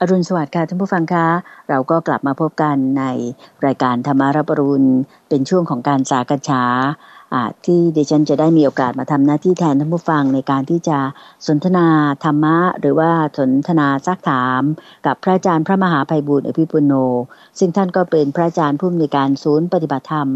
อรุณสวัสดิ์ค่ะท่านผู้ฟังคะ เราก็กลับมาพบกันในรายการธรรมารับรุณเป็นช่วงของการสากฉาที่ดิฉันจะได้มีโอกาสมาทำหน้าที่แทนท่านผู้ฟังในการที่จะสนทนาธรรมะ หรือว่าสนทนาซักถาม กับพระอาจารย์พระมหาภัยบุญอภิปุโน ซึ่งท่านก็เป็นพระอาจารย์ผู้มีการศูนย์ปฏิบัติธรรม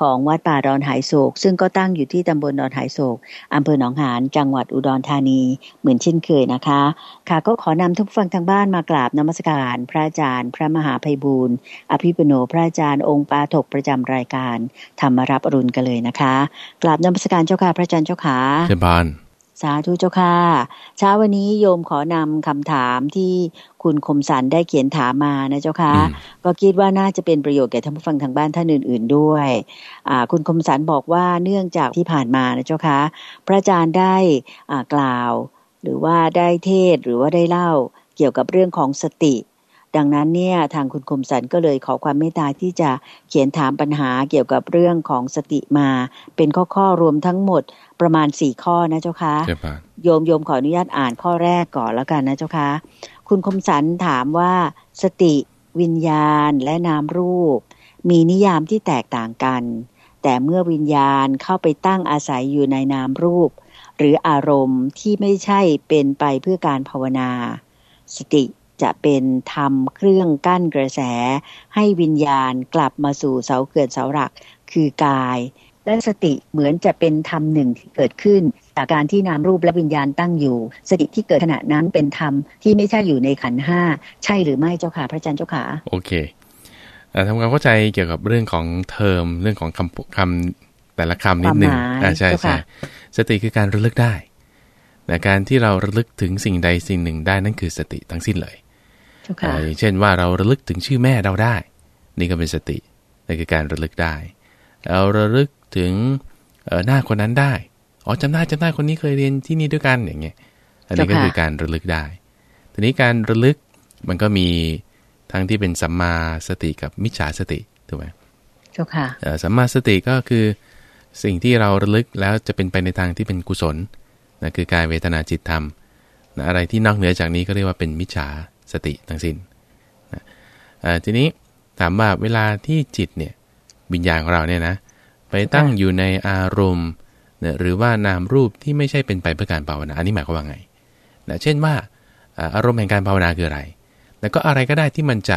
ของวัดป่าดอนหายโศก ซึ่งก็ตั้งอยู่ที่ตำบลดอนหายโศกอำเภอหนองหานจังหวัดอุดรธานีเหมือนเช่นเคยนะคะ ค่ะก็ขอนำทุกฟังทางบ้านมากราบนมัสการ พระอาจารย์ พระมหาภัยบูรณ์อภิปุโนพระอาจารย์องค์ปาถกประจำรายการธรรมรับอรุณกันเลยนะคะกราบนมัสการเจ้าค่ะพระอาจารย์เจ้าค่ะเชิญบานสาธุเจ้าค่ะเช้าวันนี้โยมขอนำคำถามที่คุณคมสันได้เขียนถามมานะเจ้าค่ะก็คิดว่าน่าจะเป็นประโยชน์แก่ท่านผู้ฟังทางบ้านท่านอื่น ๆด้วยอ่าคุณคมสันบอกว่าเนื่องจากที่ผ่านมานะเจ้าค่ะพระอาจารย์ได้อ่ากล่าว หรือว่าได้เทศหรือว่าได้เล่าเกี่ยวกับเรื่องของสติ ดังนั้นเนี่ยทางคุณคมสันก็เลยขอความเมตตาที่จะเขียนถามปัญหาเกี่ยวกับเรื่องของสติมา เป็นข้อข้อรวมทั้งหมดประมาณสี่ข้อนะเจ้าคะโยมโยมขออนุญาตอ่านข้อแรกก่อนแล้วกันนะเจ้าคะคุณคมสันถามว่า สติวิญญาณและนามรูป มีนิยามที่แตกต่างกัน แต่เมื่อวิญญาณเข้าไปตั้งอาศัยอยู่ในนามรูป หรืออารมณ์ที่ไม่ใช่เป็นไปเพื่อการภาวนา สติ จะเป็นธรรมเครื่องกั้นกระแส ให้วิญญาณกลับมาสู่เสาเกิดเสาหลักคือกาย และสติเหมือนจะเป็นธรรมหนึ่งที่เกิดขึ้น จากการที่นามรูปและวิญญาณตั้งอยู่ สติที่เกิดขณะนั้นเป็นธรรมที่ไม่ใช่อยู่ในขันห้าใช่หรือไม่เจ้าค่ะพระอาจารย์เจ้าค่ะโอเคทำความเข้าใจเกี่ยวกับเรื่องของเทอมเรื่องของคำคำแต่ละคำนิดหนึ่งใช่ใช่สติคือการระลึกได้แต่การที่เราระลึกถึงสิ่งใดสิ่งหนึ่งได้นั่นคือสติทั้งสิ้นเลย อย่างเช่นว่าเราระลึกถึงชื่อแม่เราได้ นี่ก็เป็นสตินี่คือการระลึกได้เราระลึกถึงหน้าคนนั้นได้อ๋อจำได้จำได้คนนี้เคยเรียนที่นี่ด้วยกันอย่างเงี้ยอันนี้ก็คือการระลึกได้ ทีนี้การระลึกมันก็มีทั้งที่เป็นสัมมาสติกับมิจฉาสติถูกไหมเจ้าค่ะสัมมาสติก็คือสิ่งที่เราระลึกแล้วจะเป็นไปในทางที่เป็นกุศลนะคือกายเวทนาจิตธรรมนะอะไรที่นอกเหนือจากนี้ก็เรียกว่าเป็นมิจฉา สติทั้งสิน้นทีนี้ถามว่าเวลาที่จิตเนี่ยวิญญาณของเราเนี่ยนะไปตั้งอยู่ในอารมณ์นะหรือว่านามรูปที่ไม่ใช่เป็นไปเพื่อการภาวนาอันนี้หมายความว่าไงนะเช่นว่าอารมณ์แห่งการภาวนาคืออะไร แล้วก็อะไรก็ได้ที่มันจะ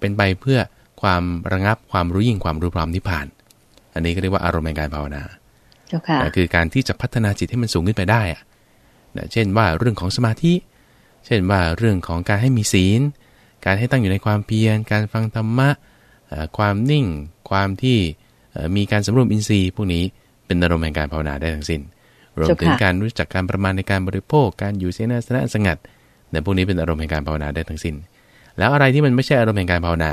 เป็นไปเพื่อความระงับความรู้ยิ่งความรู้พร้อมนิพพาน อันนี้ก็เรียกว่าอารมณ์แห่งการภาวนาคือการที่จะพัฒนาจิตให้มันสูงขึ้นไปได้อะเช่นว่าเรื่องของสมาธิ เช่นว่าเรื่องของการให้มีศีล การให้ตั้งอยู่ในความเพียร การฟังธรรมะ ความนิ่ง ความที่มีการสำรวมอินทรีย์ พวกนี้เป็นอารมณ์แห่งการภาวนาได้ทั้งสิน้น รวมถึงการรู้จักการประมาณในการบริโภค การอยู่เสนาสนะสงัดในพวกนี้เป็นอารมณ์แห่งการภาวนาได้ทั้งสิน้น แล้วอะไรที่มันไม่ใช่อารมณ์แห่งการภาวนา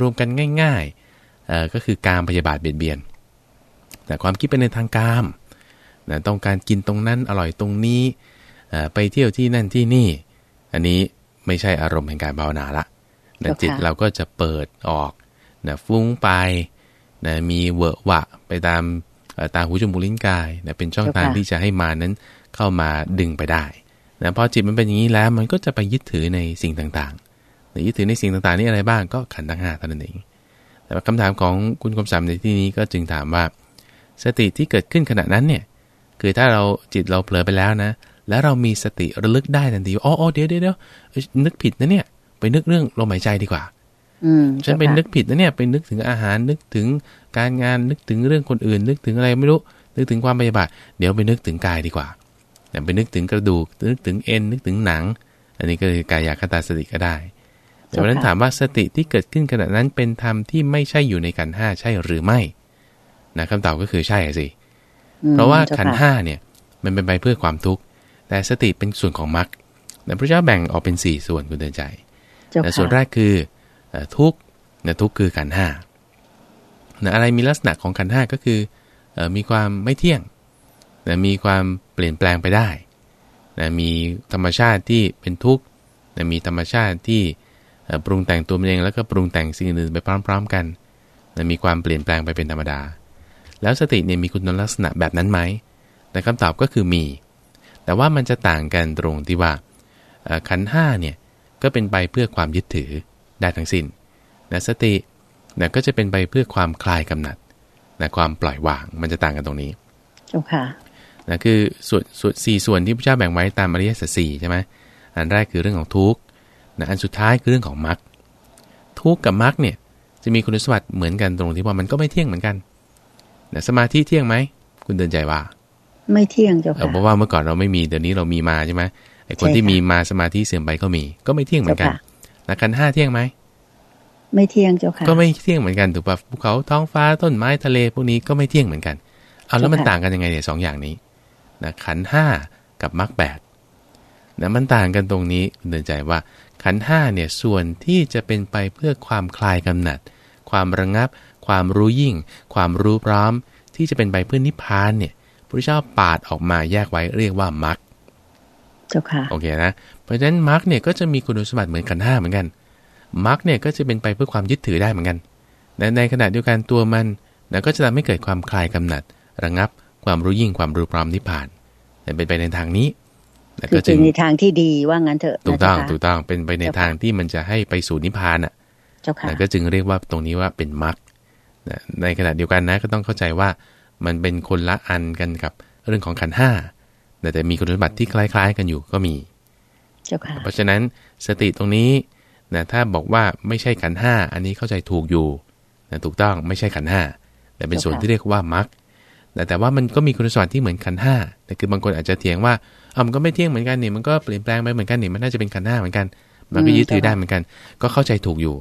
รวมกันง่ายๆก็คือการพยาบาทเบียดเบียนแต่ความคิดเป็นในทางกามต้องการกินตรงนั้นอร่อยตรงนี้ ไปเที่ยวที่นั่นที่นี่ อันนี้ไม่ใช่อารมณ์แห่งการภาวนาละนะจิตเราก็จะเปิดออกนะฟุ้งไปนะมีเวอะวะไปตามตาหูจมูกลิ้นกายนะเป็นช่องทางที่จะให้มานั้นเข้ามาดึงไปได้นะพอจิตมันเป็นอย่างนี้แล้วมันก็จะไปยึดถือในสิ่งต่างๆนะยึดถือในสิ่งต่างๆนี่อะไรบ้างก็ขันธ์ทั้งห้าเท่านั้นเองแต่คำถามของคุณคมสัมในที่นี้ก็จึงถามว่า สติที่เกิดขึ้นขณะนั้นเนี่ย คือถ้าเราจิตเราเผลอไปแล้วนะ แล้วเรามีสติระลึกได้ทันทีอ๋อเดี๋ยวเดี๋ยวนึกผิดนะเนี่ย ไปนึกเรื่องลมหายใจดีกว่าฉันไปนึกผิดนะเนี่ยไปนึกถึงอาหารนึกถึงการงานนึกถึงเรื่องคนอื่น นึกถึงอะไรไม่รู้ นึกถึงความพยาบาทเดี๋ยวไปนึกถึงกายดีกว่าแต่ไปนึกถึงกระดูก นึกถึงเอ็นนึกถึงหนัง อันนี้ก็คือกายคตาสติก็ได้แต่วันนั้นถามว่าสติที่เกิดขึ้นขณะนั้นเป็นธรรมที่ไม่ใช่อยู่ในขันห้าใช่หรือไม่นะคำตอบก็คือใช่สิ เพราะว่าขันห้าเนี่ย มันเป็นไปเพื่อความทุกข์ แต่สติเป็นส่วนของมรรคแต่พระเจ้าแบ่งออกเป็นสี่ส่วนคุณเดินใจแต่ส่วนแรกคือทุกนะทุกคือขันห้านะอะไรมีลักษณะของขันห้าก็คือมีความไม่เที่ยงนะมีความเปลี่ยนแปลงไปได้นะมีธรรมชาติที่เป็นทุกข์นะมีธรรมชาติที่ปรุงแต่งตัวเองแล้วก็ปรุงแต่งสิ่งอื่นไปพร้อม ๆ กันนะมีความเปลี่ยนแปลงไปเป็นธรรมดา แล้วสติเนี่ยมีคุณลักษณะแบบนั้นไหมแต่คำตอบก็คือมี แต่ว่ามันจะต่างกันตรงที่ว่าขันห้าเนี่ยก็เป็นไปเพื่อความยึดถือได้ทั้งสิน้นนะสตินะก็จะเป็นไปเพื่อความคลายกำหนัดนะความปล่อยวางมันจะต่างกันตรงนี้เจ้าค่ะนะคือส่วนส่วนสี่ส่วนที่พระเจ้าแบ่งไว้ตามอริยสัจสี่ใช่ไหมอันแรกคือเรื่องของทุกข์นะอันสุดท้ายคือเรื่องของมรรคทุกข์กับมรรคเนี่ยจะมีคุณสมบัติเหมือนกันตรงที่ว่ามันก็ไม่เที่ยงเหมือนกันนะสมาธิเที่ยงไหม คุณเดินใจว่า ไม่เที่ยงเจ้าค่ะเพราะว่าเมื่อก่อนเราไม่มีเดี๋ยวนี้เรามีมาใช่ไหมไอ้คนที่มีมาสมาธิเสื่อมไปก็มี ก็ไม่เที่ยงเหมือนกันนะกันห้าเที่ยงไหมไม่เที่ยงเจ้าค่ะ ก็ไม่เที่ยงเหมือนกันถูกป่ะภูเขาท้องฟ้าต้นไม้ทะเลพวกนี้ก็ไม่เที่ยงเหมือนกันเอาแล้วมันต่างกันยังไงเนี่ยสองอย่างนี้นะขันห้ากับมรรคแปดนะมันต่างกันตรงนี้เดินใจว่าขันห้าเนี่ยส่วนที่จะเป็นไปเพื่อความคลายกำหนัด ความระงับ ความรู้ยิ่ง ความรู้พร้อม ที่จะเป็นไปเพื่อนิพพานเนี่ย พระเจ้าปาดออกมาแยกไว้เรียกว่ามรรคเจ้าค่ะ โอเคนะ เพราะฉะนั้นมรรคเนี่ยก็จะมีคุณสมบัติเหมือนขันห้าเหมือนกันมรรคเนี่ยก็จะเป็นไปเพื่อความยึดถือได้เหมือนกันและในขณะเดียวกันตัวมันนะก็จะทำให้เกิดความคลายกำหนัด ระงับความรู้ยิ่งความรู้พร้อมนิพพานแต่เป็นไปในทางนี้แล้วก็จึงในทางที่ดีว่างั้นเถอะถูกต้องถูกต้องเป็นไปในทางที่มันจะให้ไปสู่นิพพานอะแล้วก็จึงเรียกว่าตรงนี้ว่าเป็นมรรคในขณะเดียวกันนะก็ต้องเข้าใจว่า มันเป็นคนละอันกันกับเรื่องของขันห้าแต่มีคุณสมบัติที่คล้ายๆ กันอยู่ก็มี เพราะฉะนั้นสติตรงนี้นะถ้าบอกว่าไม่ใช่ขันห้าอันนี้เข้าใจถูกอยู่นะถูกต้องไม่ใช่ขันห้าแต่เป็นส่วนที่เรียกว่ามรรคแต่แต่ว่ามันก็มีคุณสมบัติที่เหมือนขันห้าแต่คือบางคนอาจจะเถียงว่าอ่ามันก็ไม่เที่ยงเหมือนกันนี่มันก็เปลี่ยนแปลงไปเหมือนกันนี่มันน่าจะเป็นขันห้าเหมือนกัน มันก็ยึดถือได้เหมือนกัน ก็เข้าใจถูกอยู่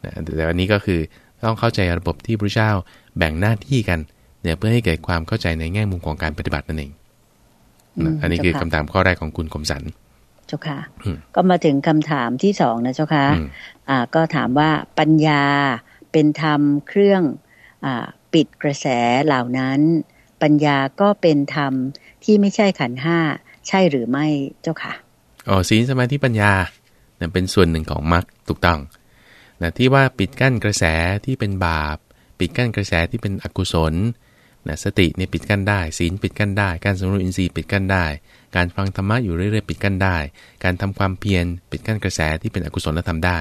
แต่อันนี้ก็คือต้องเข้าใจระบบที่พระเจ้าแบ่งหน้าที่กัน เนี่ยเพื่อให้เกิดความเข้าใจในแง่มุมของการปฏิบัตินั่นเองอันนี้คือคำถามข้อแรกของคุณคมสันเจ้าค่ะ ก็มาถึงคำถามที่สองนะเจ้าค่ะอ่า ก็ถามว่าปัญญาเป็นธรรมเครื่องอ่าปิดกระแสเหล่านั้น ปัญญาก็เป็นธรรมที่ไม่ใช่ขันห้าใช่หรือไม่เจ้าค่ะอ๋อศีลสมาธิปัญญาเนี่ยเป็นส่วนหนึ่งของมรรคถูกต้องนะที่ว่าปิดกั้นกระแสที่เป็นบาป ปิดกั้นกระแสที่เป็นอกุศล นะสติเนี่ยปิดกั้นได้ ศีลปิดกั้นได้ การสมรวอินทรีย์ปิดกั้นได้ การฟังธรรมะอยู่เรื่อยๆปิดกั้นได้ การทำความเพียรปิดกั้นกระแสที่เป็นอกุศลและทำได้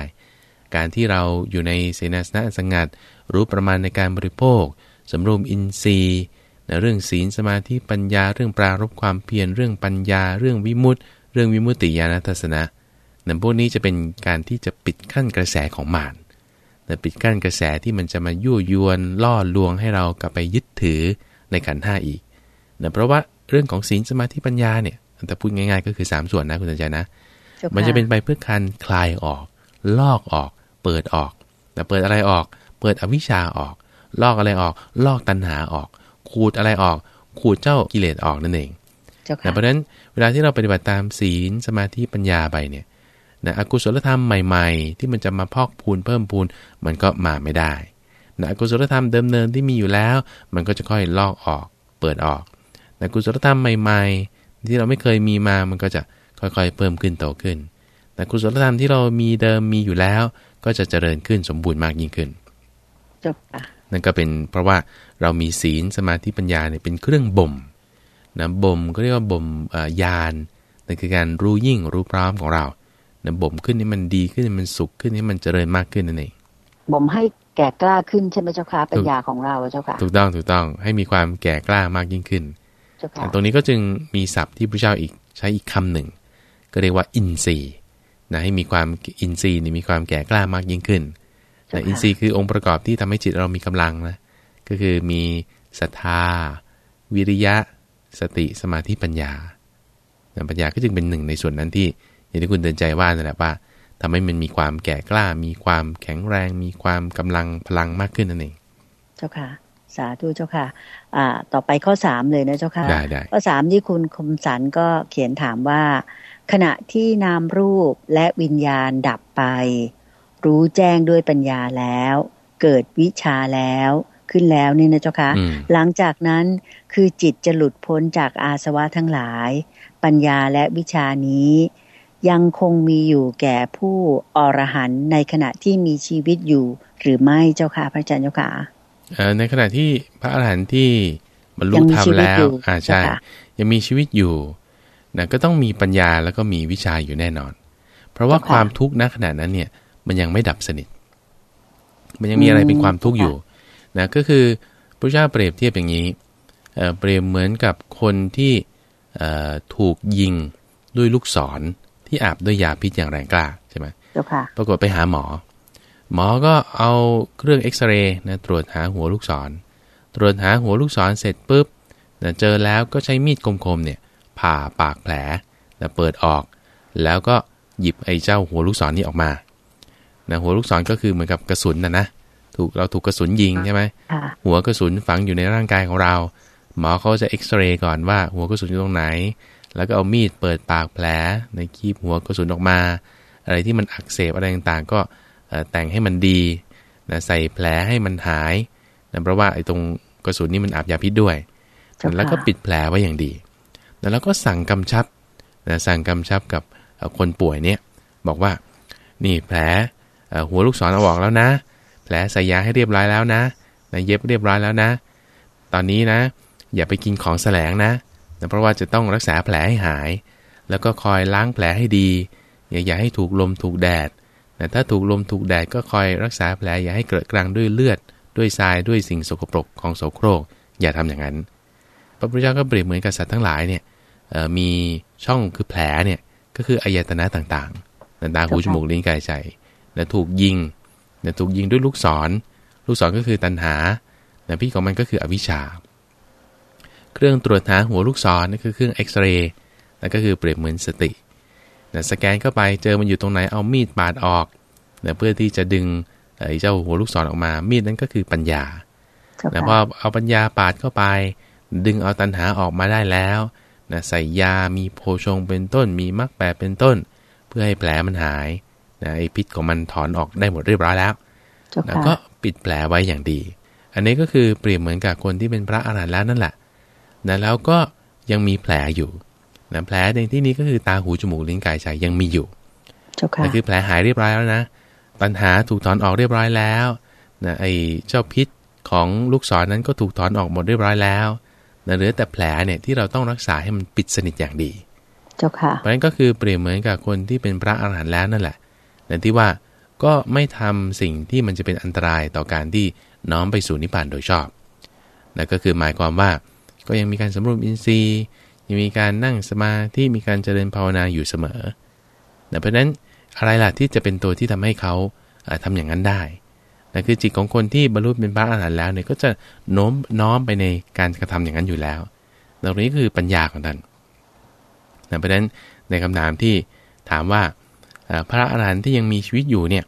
การที่เราอยู่ในเสนาสนะสงัด รู้ประมาณในการบริโภคสำรวมอินทรีย์นะเรื่องศีลสมาธิปัญญา เรื่องปรารบความเพียรเรื่องปัญญา เรื่องวิมุตติ เรื่องวิมุตติญาณทัศนะนั่นพวกนี้จะเป็นการที่จะปิดขั้นกระแสของมาร แต่ปิดกั้นกระแสที่มันจะมายั่วยวนล่อลวงให้เรากลับไปยึดถือในขันห้าอีกนะเพราะว่าเรื่องของศีลสมาธิปัญญาเนี่ยแต่พูดง่ายๆ ก็คือ 3 ส่วนนะคุณใจนะ มันจะเป็นไปเพื่อการคลายออก ลอกออก เปิดออก แต่เปิดอะไรออก เปิดอวิชชาออก ลอกอะไรออก ลอกตัณหาออก ขูดอะไรออก ขูดเจ้ากิเลสออกนั่นเองเพราะฉะนั้นเวลาที่เราปฏิบัติตามศีลสมาธิปัญญาไปเนี่ย นะอกุศลธรรมใหม่ ๆ ที่มันจะมาพอกพูนเพิ่มพูนมันก็มาไม่ได้นะกุศลธรรมเดิมเนินที่มีอยู่แล้ว มันก็จะค่อยลอกออกเปิดออกนะกุศลธรรมใหม่ ๆ ที่เราไม่เคยมีมามันก็จะค่อยๆ เพิ่มขึ้นโตขึ้นแต่กุศลธรรมที่เรามีเดิมมีอยู่แล้ว ก็จะเจริญขึ้นสมบูรณ์มากยิ่งขึ้นจบนั่นก็เป็นเพราะว่าเรามีศีลสมาธิปัญญาเนี่ยเป็นเครื่องบ่มนะบ่มก็เรียกว่าบ่มญาณนั่นคือการรู้ยิ่งรู้พร้อมของเรา นะบ่มขึ้นให้มันดีขึ้นให้มันสุขขึ้นให้มันเจริญมากขึ้นนั่นเองบ่มให้แก่กล้าขึ้นใช่ไหมเจ้าค่ะปัญญาของเราเจ้าค่ะถูกต้องถูกต้องให้มีความแก่กล้ามากยิ่งขึ้นตรงนี้ก็จึงมีศัพท์ที่พระเจ้าอีกใช้อีกคำหนึ่ง ก็เรียกว่าอินทรีย์นะให้มีความอินทรีย์นี่มีความแก่กล้ามากยิ่งขึ้นแต่อินทรีย์คือองค์ประกอบที่ทำให้จิตเรามีกำลังนะก็คือมีศรัทธา วิริยะ สติสมาธิปัญญาปัญญาก็จึงเป็นหนึ่งในส่วนนั้นที่ อย่างที่คุณเดินใจว่านั่นแหละว่าทำให้มันมีความแก่กล้า มีความแข็งแรง มีความกำลังพลังมากขึ้นนั่นเอง เจ้าค่ะ สาธุเจ้าค่ะ อ่า ต่อไปข้อสามเลยนะเจ้าค่ะ ได้ได้ข้อสามที่คุณคมสันก็เขียนถามว่า ขณะที่นามรูปและวิญญาณดับไป รู้แจ้งด้วยปัญญาแล้ว เกิดวิชาแล้วขึ้นแล้วนี่นะเจ้าค่ะหลังจากนั้นคือจิตจะหลุดพ้นจากอาสวะทั้งหลาย ปัญญาและวิชานี้ ยังคงมีอยู่แก่ผู้อรหันในขณะที่มีชีวิตอยู่หรือไม่เจ้าค่ะพระอาจารย์เจ้าค่ะในขณะที่พระอรหันต์ที่บรรลุธรรมแล้วอ่าใช่ยังมีชีวิตอยู่นะก็ต้องมีปัญญาแล้วก็มีวิชาอยู่แน่นอน เพราะว่าเจ้าค่ะความทุกข์ณขณะนั้นเนี่ย มันยังไม่ดับสนิท มันยังมีอะไรเป็นความทุกข์อยู่นะก็คือพระเจ้าเปรียบเทียบอย่างนี้เอ่อเปรียบเหมือนกับคนที่เอ่อถูกยิงด้วยลูกศร ที่อาบด้วยยาพิษอย่างแรงกล้าใช่ไหมเจ้าค่ะ ปรากฏไปหาหมอ หมอก็เอาเครื่องเอ็กซเรย์นะตรวจหาหัวลูกศร ตรวจหาหัวลูกศรเสร็จปุ๊บนะเจอแล้วก็ใช้มีดคมๆเนี่ยผ่าปากแผลนะเปิดออก แล้วก็หยิบไอ้เจ้าหัวลูกศรนี้ออกมานะหัวลูกศรก็คือเหมือนกับกระสุนนะนะถูกเราถูกกระสุนยิงใช่ไหมค่ะหัวกระสุนฝังอยู่ในร่างกายของเรา หมอเขาจะเอ็กซเรย์ก่อนว่าหัวกระสุนอยู่ตรงไหน แล้วก็เอามีดเปิดปากแผลในคีบหัวกระสุนออกมา อะไรที่มันอักเสบอะไรต่างๆ ก็เอ่อแต่งให้มันดีนะใส่แผลให้มันหายนะเพราะว่าไอ้ตรงกระสุนนี่มันอาบยาพิษด้วยเจ้าค่ะแล้วก็ปิดแผลไว้อย่างดีนะแล้วก็สั่งกำชับนะสั่งกำชับกับเอ่อคนป่วยเนี่ยบอกว่านี่แผลเอ่อหัวลูกศรเอาออกแล้วนะ แผลใส่ยาให้เรียบร้อยแล้วนะนะเย็บเรียบร้อยแล้วนะ ตอนนี้นะ อย่าไปกินของแสลงนะ นะเพราะว่าจะต้องรักษาแผลให้หาย แล้วก็คอยล้างแผลให้ดี อย่าอย่าให้ถูกลมถูกแดดนะถ้าถูกลมถูกแดดก็คอยรักษาแผลอย่าให้เกิดกลางด้วยเลือด ด้วยทรายด้วยสิ่งสกปรกของโสโครก อย่าทำอย่างนั้น พระพุทธเจ้าก็เปรียบเหมือนกับสัตว์ทั้งหลายเนี่ยมีช่องคือแผลเนี่ยก็คืออายตนะต่างๆนตาหูจมูกลิ้นกายใจนะถูกยิงนะถูกยิงด้วยลูกศร ลูกศรก็คือตัณหานะพี่ของมันก็คืออวิชชา เครื่องตรวจหาหัวลูกศรนั่นคือเครื่องเอ็กซเรย์นั่นก็คือเปรียบเหมือนสตินะสแกนเข้าไปเจอมันอยู่ตรงไหนเอามีดปาดออกนะเพื่อที่จะดึงไอ้เจ้าหัวลูกศรออกมา มีดนั้นก็คือปัญญาเจ้านะพอค่ะเอาปัญญาปาดเข้าไป ดึงเอาตัณหาออกมาได้แล้วนะใส่ยามีโพชงเป็นต้น มีมรรคแปดเป็นต้น เพื่อให้แผลมันหายนะไอพิษของมันถอนออกได้หมดเรียบร้อยแล้วเจ้าแล้วค่ะก็ปิดแผลไว้อย่างดี อันนี้ก็คือเปรียบเหมือนกับคนที่เป็นพระอรหันต์แล้วนั่นแหละ นะแล้วก็ยังมีแผลอยู่นะแผลในที่นี้ก็คือตาหูจมูกลิ้นกายใจยังมีอยู่เจ้าค่ะนะคือแผลหายเรียบร้อยแล้วนะปัญหาถูกถอนออกเรียบร้อยแล้วนะไอ้เจ้าพิษของลูกศรนั้นก็ถูกถอนออกหมดเรียบร้อยแล้วนะเหลือแต่แผลเนี่ยที่เราต้องรักษาให้มันปิดสนิทอย่างดี เจ้าค่ะเพราะฉะนั้นก็คือเปรียบเหมือนกับคนที่เป็นพระอรหันต์แล้วนั่นแหละแต่ที่ว่าก็ไม่ทำสิ่งที่มันจะเป็นอันตรายต่อการที่น้อมไปสู่นิพพานโดยชอบนั่นก็คือหมายความว่า ก็ยังมีการสำรวมอินทรีย์ยังมีการนั่งสมาธิมีการเจริญภาวนาอยู่เสมอนะเพราะนั้นอะไรล่ะที่จะเป็นตัวที่ทำให้เขาเอ่อทำอย่างนั้นได้นั่คือจิตของคนที่บรรลุเป็นพระอรหันต์แล้วเนี่ยก็จะโน้มน้อมไปในการกระทำอย่างนั้นอยู่แล้วตรงนี้คือปัญญาของท่านนะเพราะนั้นในคำถามที่ถามว่าพระอรหันต์ที่ยังมีชีวิตอยู่เนี่ย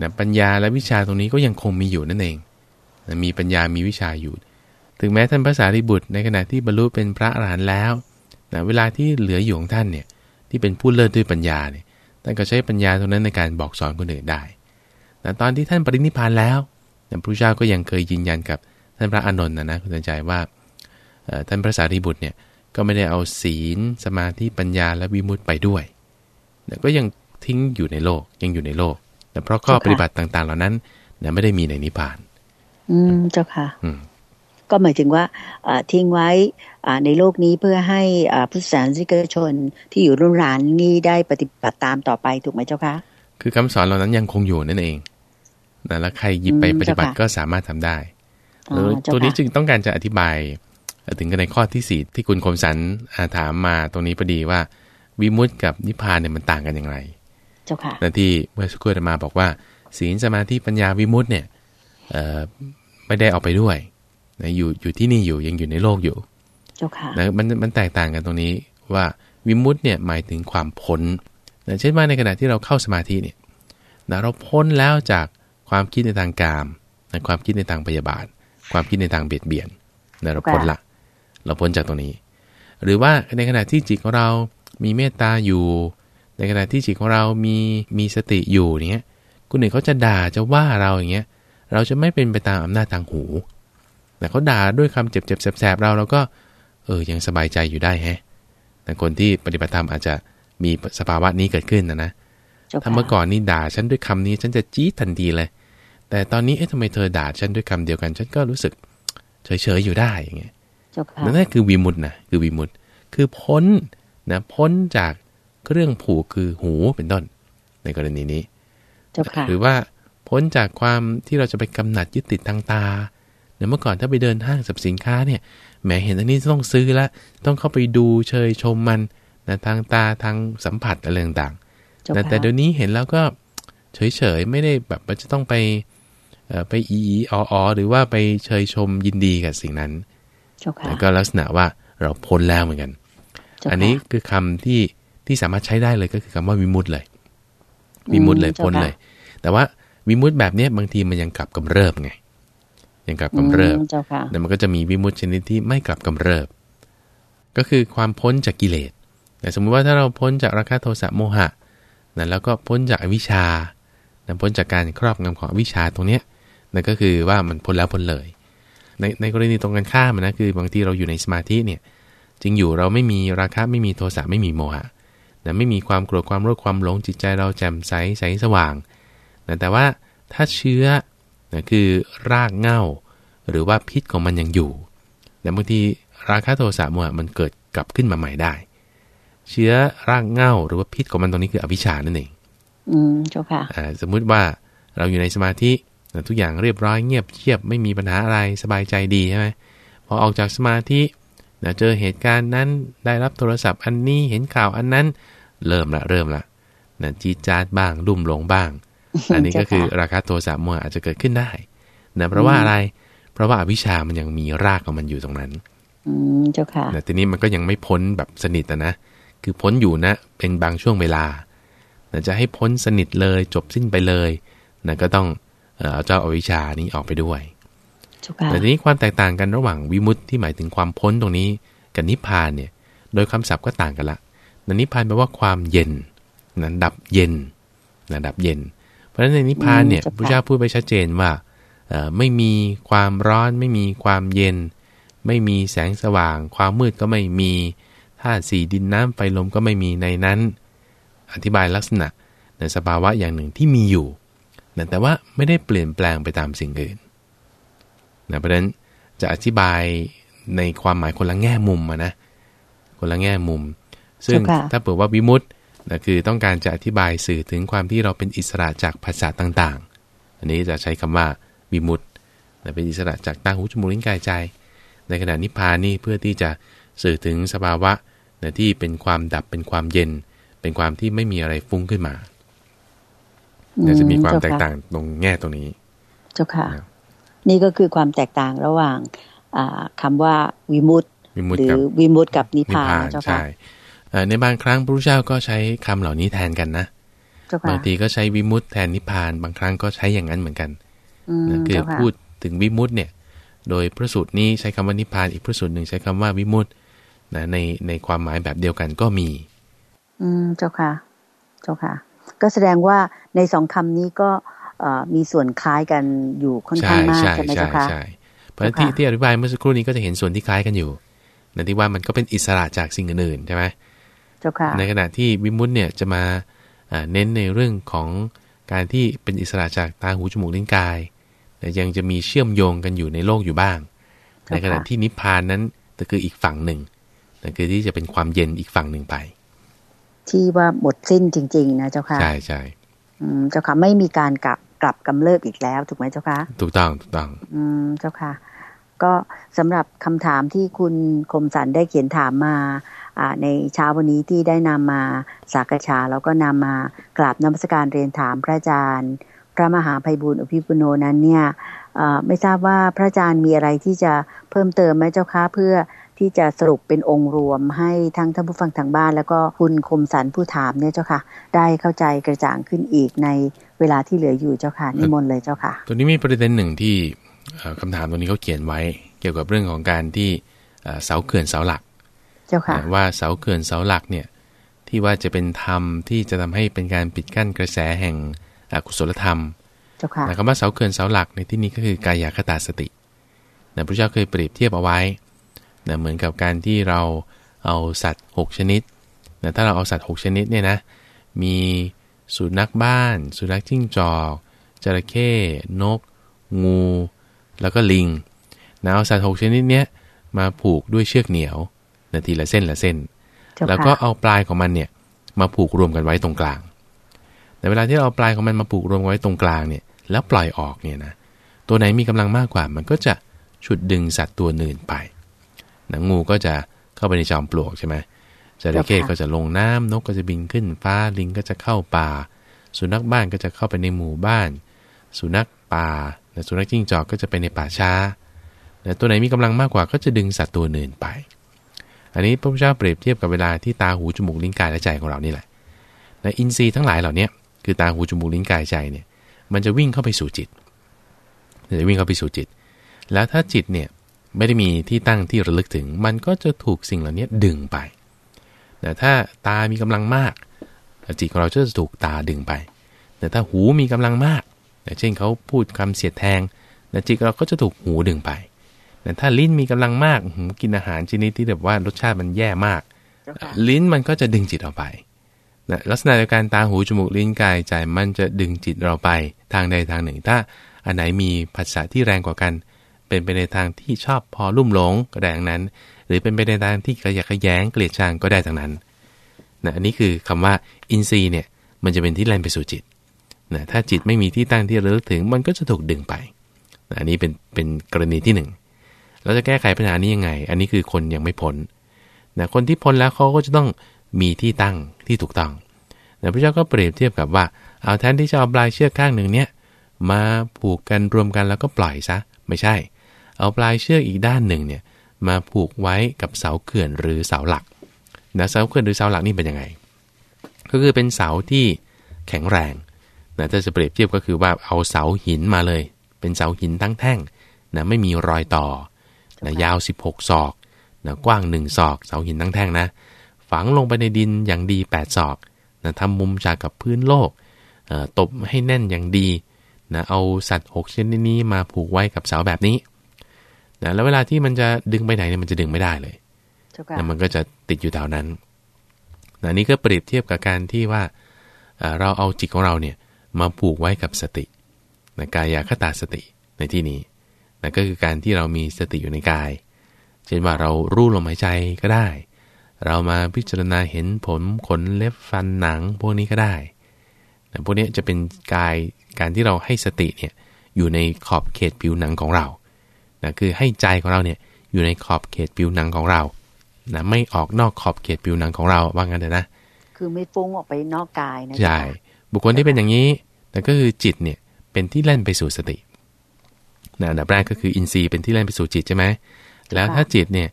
นะปัญญาและวิชาตรงนี้ก็ยังคงมีอยู่นั่นเองนะมีปัญญามีวิชาอยู่ ถึงแม้ท่านพระสารีบุตร ในขณะที่บรรลุเป็นพระอรหันต์แล้วนะเวลาที่เหลืออยู่ของท่านเนี่ยที่เป็นผู้เลิศด้วยปัญญาเนี่ยท่านก็ใช้ปัญญาตรงนั้นในการบอกสอนคนอื่นได้แต่ตอนที่ท่านปรินิพพานแล้วนะพระพุทธเจ้าก็ยังเคยยืนยันกับท่านพระอานนท์นะนะคุณใจว่าเอ่อท่านพระสารีบุตรเนี่ยก็ไม่ได้เอาศีลสมาธิปัญญาและวิมุตติไปด้วยนะก็ยังทิ้งอยู่ในโลกยังอยู่ในโลกแต่เพราะข้อปฏิบัติต่าง ๆ เหล่านั้นนะไม่ได้มีในนิพพาน อืมเจ้าค่ะ อืม ก็หมายถึงว่าเอ่อทิ้งไว้อ่าในโลกนี้เพื่อให้อ่าพุทธศาสนิกชนที่อยู่รุ่นหลานนี้ได้ปฏิบัติตามต่อไปถูกไหมเจ้าคะ คือคำสอนเหล่านั้นยังคงอยู่นั่นเองนะแล้วใครหยิบไปอืมปฏิบัติเจ้าค่ะก็สามารถทำได้อ๋อแล้วเจ้าตัวนี้ค่ะจึงต้องการจะอธิบายเอ่อถึงกันในข้อที่สี่ที่คุณคมสันอ่าถามมาตรงนี้พอดีว่า วิมุตติกับนิพพานเนี่ยมันต่างกันอย่างไร เจ้าค่ะและที่เมื่อสักครู่อาตมาบอกว่า ศีลสมาธิปัญญาวิมุตติเนี่ยเอ่อไม่ได้เอาไปด้วย นะอยู่อยู่ที่นี่อยู่ยังอยู่ในโลกอยู่เจ้าค่ะนะมันมันแตกต่างกันตรงนี้ว่าวิมุตติเนี่ยหมายถึงความพ้นนะเช่นว่าในขณะที่เราเข้าสมาธิเนี่ยนะเราพ้นแล้วจากความคิดในทางกามนะความคิดในทางพยาบาท ความคิดในทางเบียดเบียนนะเราพ้นละ เราพ้นจากตรงนี้ หรือว่าในขณะที่จิตของเรามีเมตตาอยู่ ในขณะที่จิตของเรามีมีสติอยู่เนี้ยคนอื่นเขาจะด่าจะว่าเราอย่างเงี้ย เราจะไม่เป็นไปตามอำนาจทางหู แต่เขาด่าด้วยคำเจ็บๆแสบๆเราเราก็เออยังสบายใจอยู่ได้แฮะแต่คนที่ปฏิบัติธรรมอาจจะมีสภาวะนี้เกิดขึ้นนะนะเจ้าถ้าค่ะเมื่อก่อนนี่ด่าฉันด้วยคำนี้ฉันจะจี๊ดทันทีเลย แต่ตอนนี้เอ๊ะทำไมเธอด่าฉันด้วยคำเดียวกัน ฉันก็รู้สึกเฉยๆอยู่ได้อย่างเงี้ยเจ้าค่ะนั่นคือวิมุตตินะคือวิมุตติคือพ้นนะพ้นจากเครื่องผูกคือหูเป็นต้น ในกรณีนี้เจ้าค่ะหรือว่าพ้นจากความที่เราจะไปกำหนัดยึดติดทางตา เดี๋ยวเมื่อก่อนถ้าไปเดินห้างสรรพสินค้าเนี่ยแหมเห็นอันนี้ต้องซื้อละต้องเข้าไปดูเชยชมมันนะทางตาทางสัมผัสอะไรต่างเจ้าๆแต่ค่ะแต่เดี๋ยวนี้เห็นแล้วก็เฉยๆไม่ได้แบบว่าจะต้องไปเอ่อไปอีอีออหรือว่าไปเชยชมยินดีกับสิ่งนั้นเจ้าค่ะแล้วก็ลักษณะว่าเราพ้นแล้วเหมือนกันเจ้าค่ะอันนี้คือคำที่ที่สามารถใช้ได้เลยก็คือคำว่าวิมุตต์เลยวิมุตต์เลยอืมเจ้าพ้นค่ะเลย แต่ว่าวิมุตต์แบบเนี้ยบางทีมันยังกลับกำเริบไง ยังกลับกำเริบอืมเจ้าค่ะแต่มันก็จะมีวิมุตต์ชนิดที่ไม่กลับกำเริบ ก็คือความพ้นจากกิเลสแต่สมมุติว่าถ้าเราพ้นจากราคะโทสะโมหะนะแล้วก็พ้นจากอวิชชานะพ้นจากการครอบงำของอวิชชาตรงเนี้ยนั่นก็คือว่ามันพ้นแล้วพ้นเลย ในในกรณีตรงกันข้ามนะคือบางทีเราอยู่ในสมาธิเนี่ยจริงอยู่เราไม่มีราคะไม่มีโทสะไม่มีโมหะนะไม่มีความโกรธความโลภความหลงจิตใจเราแจ่มใสใสสว่างนะแต่ว่าถ้าเชื้อ นะคือรากเหง้าหรือว่าพิษของมันยังอยู่แต่บางทีราคะโทสะโมหะมันเกิดกลับขึ้นมาใหม่ได้ เชื้อรากเหง้าหรือว่าพิษของมันตรงนี้คืออวิชชานั่นเอง อืมเจ้าค่ะอ่าสมมุติว่าเราอยู่ในสมาธิทุกอย่างเรียบร้อยเงียบเชียบไม่มีปัญหาอะไรสบายใจดีใช่ไหมพอออกจากสมาธินะเจอเหตุการณ์นั้นได้รับโทรศัพท์อันนี้เห็นข่าวอันนั้น เริ่มละเริ่มละนะจีดจาดบ้างดุ่มหลงบ้าง อันนี้ก็คือราคาโทสะโมหะอาจจะเกิดขึ้นได้นะเพราะว่าอะไรเพราะว่าอวิชชามันยังมีรากของมันอยู่ตรงนั้น อืมเจ้าค่ะแต่ทีนี้มันก็ยังไม่พ้นแบบสนิทอะนะคือพ้นอยู่นะ เป็นบางช่วงเวลาแต่จะให้พ้นสนิทเลยจบสิ้นไปเลยนะก็ต้องเอ่อเอาเจ้าอาวิชชานี้ออกไปด้วยเจ้าค่ะแต่ทีนี้ความแตกต่างกันระหว่างวิมุตติที่หมายถึงความพ้นตรงนี้กับนิพพานเนี่ย โดยคำศัพท์ก็ต่างกันละนะนิพพานแปลว่าความเย็นนะดับเย็นนะดับเย็น เพราะฉะนั้นในนิพพานเนี่ยพระเจ้าพูดไปชัดเจนว่าเอ่อไม่มีความร้อนไม่มีความเย็น ไม่มีแสงสว่าง ความมืดก็ไม่มีธาตุสี่ดินน้ำไฟลมก็ไม่มีในนั้น อธิบายลักษณะในสภาวะอย่างหนึ่งที่มีอยู่นะแต่ว่าไม่ได้เปลี่ยนแปลงไปตามสิ่งอื่นนะเพราะฉะนั้นจะอธิบายในความหมายคนละแง่มุมอะนะคนละแง่มุม ซึ่งเจ้าค่ะถ้าเปิดว่าวิมุตต์ นะคือต้องการจะอธิบายสื่อถึงความที่เราเป็นอิสระจากภาษาต่างๆ อันนี้จะใช้คำว่าวิมุตต์นะเป็นอิสระจากตาหูจมูกลิ้นกายใจ ในขณะนิพพานนี่เพื่อที่จะสื่อถึงสภาวะนะที่เป็นความดับเป็นความเย็น เป็นความที่ไม่มีอะไรฟุ้งขึ้นมาเดี๋ยวจะมีความแตกต่างตรงแง่ตรงนี้ เจ้าค่ะครับนี่ก็คือความแตกต่างระหว่างอ่าคำว่าวิมุตติวิมุตหรืติอกับวิมุตติกับนิพนิพพานพานนะเจ้าค่ะ ใช่เอ่อในบางครั้งพระพุทธเจ้าก็ใช้คำเหล่านี้แทนกันนะเจ้าค่ะบางทีก็ใช้วิมุตติแทนนิพพาน บางครั้งก็ใช้อย่างนั้นเหมือนกันอืมนะคือเจ้าค่ะพูดถึงวิมุตติเนี่ย โดยพระสูตรนี้ใช้คำว่านิพพาน อีกพระสูตรหนึ่งใช้คำว่าวิมุตตินะในในความหมายแบบเดียวกันก็มี อืมเจ้าค่ะ เจ้าค่ะ ก็แสดงว่าในสองคำนี้ก็เอ่อมีส่วนคล้ายกันอยู่ค่อนข้างมากใช่ใช่ไหมใช่เจ้าค่ะใช่เพราะฉะนั้นที่เจ้าค่ะที่อธิบายเมื่อสักครู่นี้ก็จะเห็นส่วนที่คล้ายกันอยู่นะที่ว่ามันก็เป็นอิสระจากสิ่งอื่นๆใช่ไหมเจ้าค่ะ ในขณะที่วิมุตติเนี่ยจะมาอ่าเน้นในเรื่องของการที่เป็นอิสระจากตาหูจมูกลิ้นกายแต่ยังจะมีเชื่อมโยงกันอยู่ในโลกอยู่บ้างเจ้าค่ะในขณะที่นิพพานนั้นก็คืออีกฝั่งหนึ่งนั่นคือที่จะเป็นความเย็นอีกฝั่งหนึ่งไป ที่ว่าหมดสิ้นจริง ๆ นะเจ้าค่ะ ใช่ใช่อืมเจ้าค่ะไม่มีการกลับกลับกำเริบอีกแล้วถูกไหมเจ้าค่ะ ถูกต้องถูกต้อง อืมเจ้าค่ะ ก็สำหรับคำถามที่คุณคมสันได้เขียนถามมาอ่า ในเช้าวันนี้ที่ได้นำมาสักษาแล้วก็นำมากราบนมัสการเรียนถามพระอาจารย์ พระมหาภัยบุญอภิปุโนนั้นเนี่ยไม่ทราบว่าพระอาจารย์มีอะไรที่จะเพิ่มเติมไหมเจ้าคะเพื่อที่จะสรุปเป็นองค์รวมให้ทั้งท่านผู้ฟังทางบ้าน แล้วก็คุณคมสันผู้ถามเนี่ยเจ้าค่ะ ได้เข้าใจกระจ่างขึ้นอีกในเวลาที่เหลืออยู่เจ้าค่ะนิมนต์เลยเจ้าค่ะ ตัวนี้มีประเด็นหนึ่งที่เอ่อคำถามตัวนี้เขาเขียนไว้ เกี่ยวกับเรื่องของการที่เสาเขื่อนเสาหลัก เจ้าค่ะนะว่าเสาเขื่อนเสาหลักเนี่ยที่ว่าจะเป็นธรรมที่จะทำให้เป็นการปิดกั้นกระแสแห่งอกุศลธรรมเจ้าค่ะนะคำว่าเสาเขื่อนเสาหลักในที่นี้ก็คือกายคตาสตินะพระเจ้าเคยเปรียบเทียบเอาไว้นะเหมือนกับการที่เราเอาสัตว์ 6 ชนิดนะถ้าเราเอาสัตว์ 6 ชนิดเนี่ยนะมีสุนัขบ้าน สุนัขจิ้งจอกจระเข้นก งู แล้วก็ลิงนะเอาสัตว์ 6 ชนิดเนี้ยมาผูกด้วยเชือกเหนียว นะทีละเส้นละเส้นเจ้าแล้วก็ค่ะเอาปลายของมันเนี่ยมาผูกรวมกันไว้ตรงกลาง แต่เวลาที่เราปลายของมันมาผูกรวมไว้ตรงกลางเนี่ย แล้วปล่อยออกเนี่ยนะ ตัวไหนมีกำลังมากกว่า มันก็จะฉุดดึงสัตว์ตัวอื่นไปหนังงูก็จะเข้าไปในจอมปลวกใช่ไหมจระเข้ก็จะลงน้ำนกก็จะบินขึ้นฟ้าลิงก็จะเข้าป่า สุนัขบ้านก็จะเข้าไปในหมู่บ้าน สุนัขป่าสุนัขจิ้งจอกก็จะไปในป่าช้าตัวไหนมีกำลังมากกว่าก็จะดึงสัตว์ตัวอื่นไป อันนี้พระพุทธเจ้าเปรียบเทียบกับเวลาที่ตาหูจมูกลิ้นกายและใจของเรานี่แหละและอินทรีย์ทั้งหลายเหล่านี้คือตาหูจมูกลิ้นกายใจเนี่ยมันจะวิ่งเข้าไปสู่จิตจะวิ่งเข้าไปสู่จิต แล้วถ้าจิตเนี่ยไม่ได้มีที่ตั้งที่ระลึกถึง มันก็จะถูกสิ่งเหล่านี้ดึงไปแต่ถ้าตามีกำลังมาก จิตของเราจะถูกตาดึงไป แต่ถ้าหูมีกำลังมากเช่นเขาพูดคำเสียดแทงจิตเราก็จะถูกหูดึงไป แต่ถ้าลิ้นมีกำลังมากกินอาหารชนิดที่แบบว่ารสชาติมันแย่มาก ลิ้นมันก็จะดึงจิตออกไปนะลักษณะเดียวกันตาหูจมูกลิ้นกายใจมันจะดึงจิตเราไปทางใดทางหนึ่ง ถ้าอันไหนมีภาษาที่แรงกว่ากัน เป็นไปในทางที่ชอบพอลุ่มหลงก็ได้ทั้งนั้น หรือเป็นไปในทางที่ขยะขยงเกลียดชังก็ได้ทั้งนั้นนะอันนี้คือคำว่าอินทรีย์เนี่ยมันจะเป็นที่แรงไปสู่จิตนะถ้าจิตไม่มีที่ตั้งที่ระลึกถึง มันก็จะถูกดึงไปนะอันนี้เป็นเป็นกรณีที่1 เราจะแก้ไขปัญหานี้ยังไง อันนี้คือคนยังไม่พ้นนะคนที่พ้นแล้วเขาก็จะต้องมีที่ตั้งที่ถูกต้องแต่พระเจ้าก็เปรียบเทียบกับว่า เอาแทนที่จะเอาปลายเชือกข้างหนึ่งเนี่ยมาผูกกันรวมกันแล้วก็ปล่อยซะ ไม่ใช่ เอาปลายเชือกอีกด้านหนึ่งเนี่ยมาผูกไว้กับเสาเขื่อนหรือเสาหลักนะเสาเขื่อนหรือเสาหลักนี่เป็นยังไง ก็คือเป็นเสาที่แข็งแรงนะถ้าจะเปรียบเทียบก็คือว่าเอาเสาหินมาเลย เป็นเสาหินทั้งแท่งนะไม่มีรอยต่อ นะยาว 16 ศอกนะกว้าง 1 ศอก เสาหินทั้งแท่งนะ ฝังลงไปในดินอย่างดี 8 ศอกนะทำมุมจากกับพื้นโลก ตบให้แน่นอย่างดีนะเอาสัตว์ 6 ชนิดนี้มาผูกไว้กับเสาแบบนี้นะแล้วเวลาที่มันจะดึงไปไหนเนี่ยมันจะดึงไม่ได้เลยนะมันก็จะติดอยู่แถวนั้นนะนี่ก็เปรียบเทียบกับการที่ว่าเราเอาจิตของเราเนี่ยมาผูกไว้กับสตินะกายาคตาสติในที่นี้ นะก็คือการที่เรามีสติอยู่ในกาย เช่นว่าเรารู้ลมหายใจก็ได้ เรามาพิจารณาเห็นผลขนเล็บฟันหนังพวกนี้ก็ได้นะพวกนี้จะเป็นกายการที่เราให้สติเนี่ยอยู่ในขอบเขตผิวหนังของเรานะคือให้ใจของเราเนี่ยอยู่ในขอบเขตผิวหนังของเรานะไม่ออกนอกขอบเขตผิวหนังของเราว่างั้นเถอะนะ คือไม่ฟุ้งออกไปนอกกายนะใช่บุคคลที่เป็นอย่างนี้ แต่ก็คือจิตเนี่ยเป็นที่เล่นไปสู่สติ นะอันดับแรกก็คืออินทรีย์เป็นที่เล่นไปสู่จิตใช่ไหมแล้วถ้าจิตเนี่ย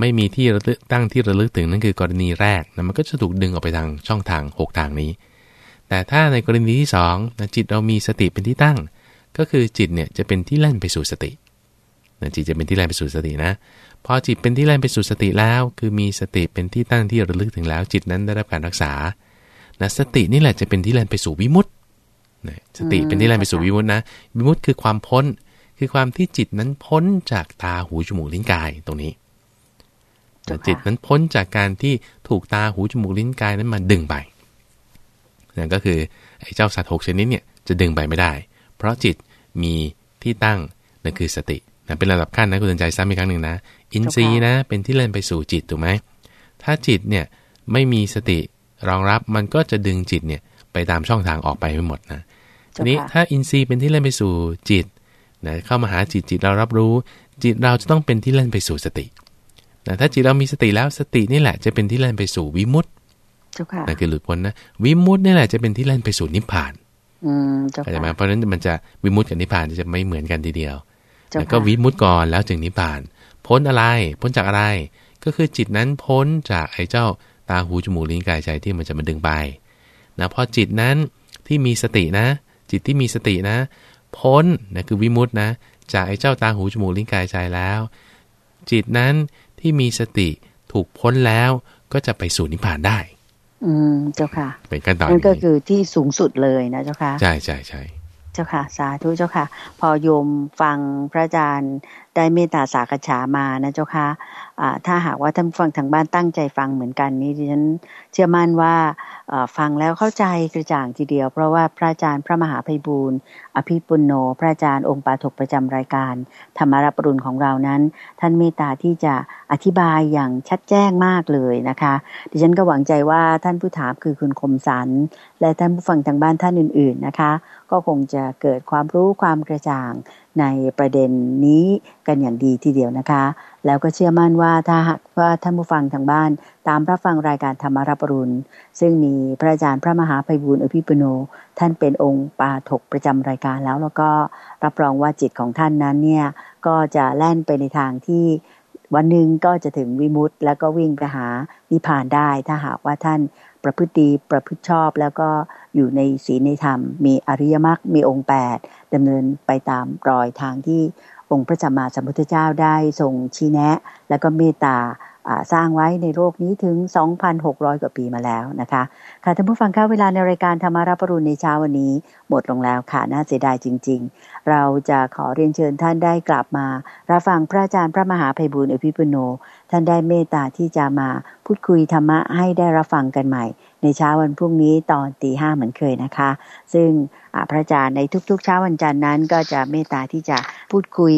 ไม่มีที่ระลึกตั้งที่ระลึกถึงนั่นคือกรณีแรกนะมันก็จะถูกดึงออกไปทางช่องทาง 6 ทางนี้ แต่ถ้าในกรณีที่2นะจิตเรามีสติเป็นที่ตั้ง ก็คือจิตเนี่ยจะเป็นที่เล่นไปสู่สตินะจิตจะเป็นที่เล่นไปสู่สตินะพอจิตเป็นที่เล่นไปสู่สติแล้ว คือมีสติเป็นที่ตั้งที่ระลึกถึงแล้ว จิตนั้นได้รับการรักษานะสตินี่แหละจะเป็นที่เล่นไปสู่วิมุตติสติเป็นที่เล่นไปสู่วิมุตตินะวิมุตติคือความพ้น คือความที่จิตนั้นพ้นจากตาหูจมูกลิ้นกายตรงนี้จิตนั้นพ้นจากการที่ถูกตาหูจมูกลิ้นกายนั้นมาดึงไปนั่นก็คือไอ้เจ้าสัตว์หกชนิดเนี่ยจะดึงไปไม่ได้ เพราะจิตมีที่ตั้งนั่นคือสตินะเป็นระดับขั้นนะคุณสนใจซ้ำอีกครั้งหนึ่งนะ อินทรีย์นะเป็นที่เล่นไปสู่จิตถูกไหมถ้าจิตเนี่ยไม่มีสติรองรับมันก็จะดึงจิตเนี่ยไปตามช่องทางออกไปไม่หมดนะทีนี้ถ้าอินทรีย์เป็นที่เล่นไปสู่จิต นะเข้ามาหาจิตจิตเรารับรู้ จิตเราจะต้องเป็นที่เล่นไปสู่สตินะถ้าจิตเรามีสติแล้วสตินี่แหละจะเป็นที่เล่นไปสู่วิมุตต์นั่นคือหลุดพ้นนะวิมุตต์นี่แหละจะเป็นที่เล่นไปสู่นิพพานเข้าใจไหมเพราะฉะนั้นมันจะวิมุตต์กับนิพพานจะไม่เหมือนกันทีเดียวแล้วก็วิมุตต์ก่อนแล้วจึงนิพพาน พ้นอะไร พ้นจากอะไร ก็คือจิตนั้นพ้นจากไอ้เจ้าตาหูจมูกลิ้นกายใจที่มันจะมาดึงไปนะพอจิตนั้นที่มีสตินะ จิตที่มีสตินะ พ้นนะคือวิมุตนะจากไอ้เจ้าตาหูจมูกลิ้นกายใจแล้ว จิตนั้นที่มีสติถูกพ้นแล้วก็จะไปสู่นิพพานได้ อืมเจ้าค่ะ เป็นขั้นตอนนั่นก็คือที่สูงสุดเลยนะเจ้าค่ะ ใช่ใช่ใช่เจ้าค่ะ สาธุเจ้าค่ะ พอโยมฟังพระอาจารย์ ได้เมตตาสากฉามานะเจ้าค่ะถ้าหากว่าท่านฟังทางบ้านตั้งใจฟังเหมือนกันนี้ดิฉันเชื่อมั่นว่าฟังแล้วเข้าใจกระจ่างทีเดียว เพราะว่าพระอาจารย์พระมหาภัยบูรณ์อภิปุโน พระอาจารย์องค์ปาถกประจำรายการ ธรรมรับรุณของเรานั้น ท่านเมตตาที่จะอธิบายอย่างชัดแจ้งมากเลยนะคะ ดิฉันก็หวังใจว่าท่านผู้ถามคือคุณคมสันและท่านผู้ฟังทางบ้านท่านอื่น ๆนะคะ ก็คงจะเกิดความรู้ความกระจ่าง ในประเด็นนี้กันอย่างดีทีเดียวนะคะ แล้วก็เชื่อมั่นว่าถ้าหากว่าท่านผู้ฟังทางบ้าน ตามรับฟังรายการธรรมรับรุณซึ่งมีพระอาจารย์พระมหาภัยบูลอภิปุโน ท่านเป็นองค์ปาถกประจำรายการแล้วแล้วก็รับรองว่าจิตของท่านนั้นเนี่ยก็จะแล่นไปในทางที่วันหนึ่งก็จะถึงวิมุตต์แล้วก็วิ่งไปหานิพพานได้ ถ้าหากว่าท่าน ประพฤติดีประพฤติชอบ แล้วก็อยู่ในศีลในธรรม มีอริยมรรคมีองค์แปดดำเนินไปตามรอยทางที่องค์พระสัมมาสัมพุทธเจ้าได้ทรงชี้แนะ และก็เมตตา สร้างไว้ในโลกนี้ถึง 2,600 กว่าปีมาแล้วนะคะค่ะท่านผู้ฟังคะเวลาในรายการธรรมาราปรุณในเช้าวันนี้ หมดลงแล้วค่ะน่าเสียดายจริง ๆ เราจะขอเรียนเชิญท่านได้กลับมารับฟังพระอาจารย์พระมหาภัยบุญอภิปุโน ท่านได้เมตตาที่จะมาพูดคุยธรรมะให้ได้รับฟังกันใหม่ ในเช้าวันพรุ่งนี้ตอนตีห้าเหมือนเคยนะคะ ซึ่งพระอาจารย์ในทุกๆ เช้าวันจันทร์นั้น ก็จะเมตตาที่จะพูดคุย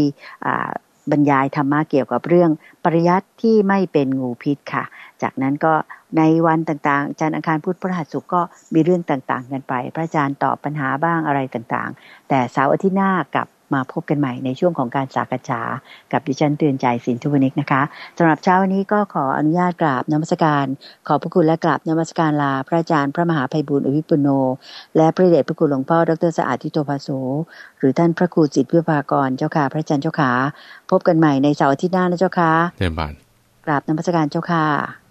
บรรยายธรรมะเกี่ยวกับเรื่องปริยัติที่ไม่เป็นงูพิษค่ะ จากนั้นก็ในวันต่างๆจันทร์อังคารพุธพฤหัสศุกร์ก็มีเรื่องต่างๆ กันไป พระอาจารย์ตอบปัญหาบ้างอะไรต่างๆ แต่เสาร์อาทิตย์หน้ากับ มาพบกันใหม่ในช่วงของการสากษากับดิฉันเตือนใจสินทุวนิกนะคะสำหรับเช้าวันนี้ก็ขออนุญาตกราบนมัสการ ขอพระคุณและกราบนมัสการลา พระอาจารย์พระมหาภัยบุญอภิปุโน และพระเดชพระคุณหลวงพ่อดรสะอาดทิโตภาโสหรือท่านพระครูจิตเพื่อภากรเจ้าค่ะพระอาจารย์เจ้าค่ะพบกันใหม่ในเสาร์อาทิตย์หน้านะเจ้าค่ะเรียนบานกราบนมัสการเจ้าค่ะ